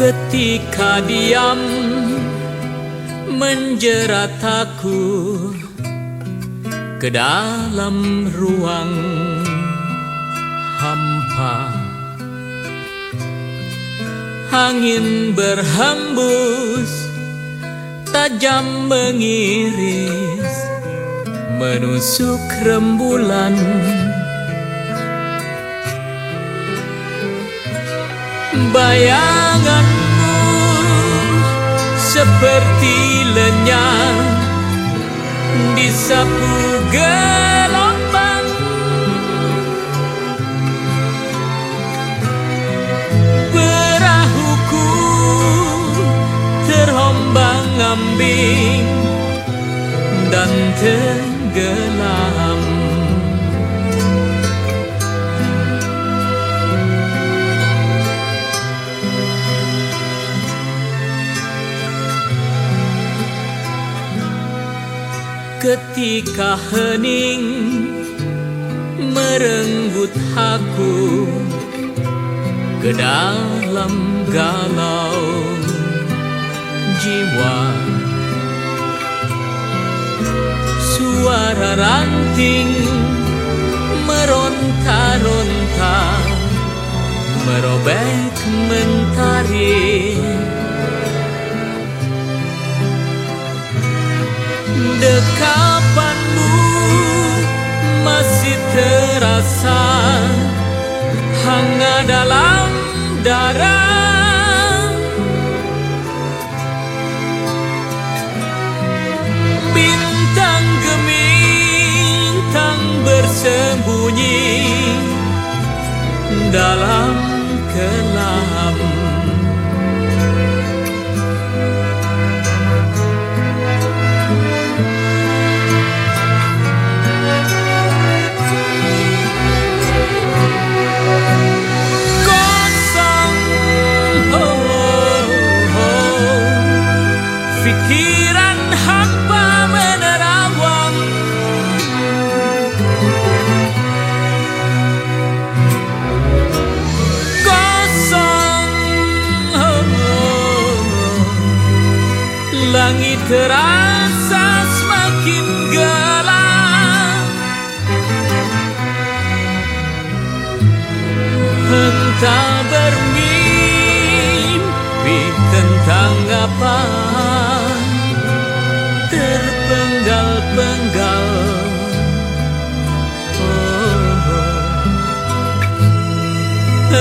Ketika diam menjerat aku ke dalam ruang hampa. Angin berhembus tajam mengiris menusuk rembulan. Bayanganmu seperti lenyap. Disapu gelombang. Perahuku terhombang ambing dan tenggelam Ketika hening merenggut aku ke dalam galau jiwa. Suara ranting meronta-ronta merobek mentari Dekapanmu masih terasa Hangat dalam darah. Bintang gemintang bersembunyi Dalam kelam Pikiran hampa menerawang Kosong oh, oh. Langit terasa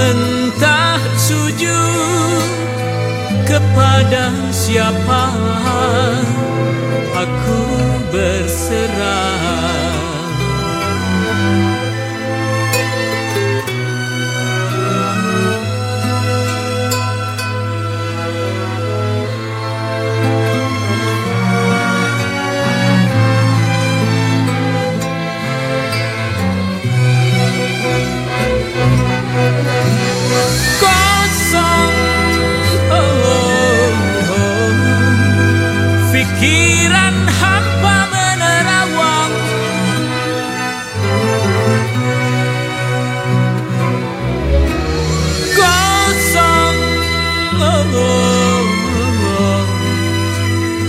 Entah sujud kepada siapa? Aku berserah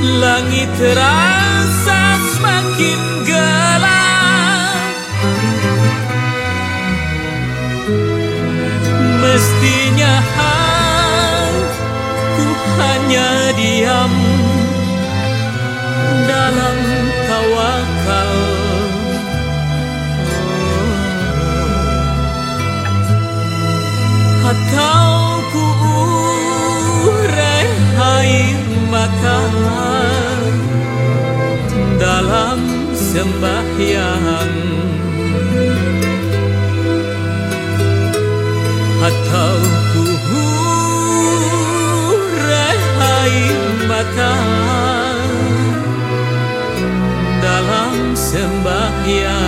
Langit terasa semakin gelap. Mestinya aku hanya diam dalam dalam sembahyang. Atau ku air mata. Dalam sembahyang